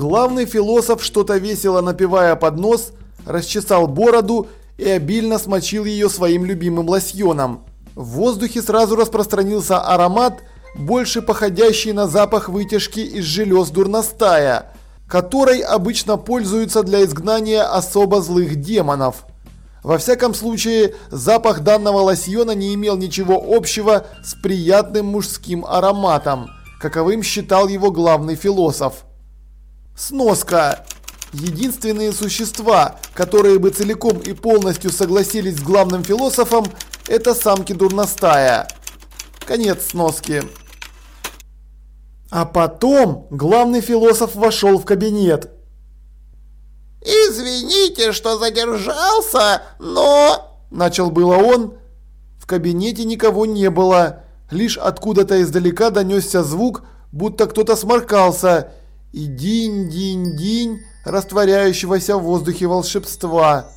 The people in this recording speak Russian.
Главный философ, что-то весело напивая под нос, расчесал бороду и обильно смочил ее своим любимым лосьоном. В воздухе сразу распространился аромат, больше походящий на запах вытяжки из желез дурностая, которой обычно пользуются для изгнания особо злых демонов. Во всяком случае, запах данного лосьона не имел ничего общего с приятным мужским ароматом, каковым считал его главный философ. Сноска. Единственные существа, которые бы целиком и полностью согласились с главным философом, это самки дурностая. Конец сноски. А потом главный философ вошел в кабинет. «Извините, что задержался, но...» Начал было он. В кабинете никого не было. Лишь откуда-то издалека донесся звук, будто кто-то сморкался. И динь-динь-динь растворяющегося в воздухе волшебства.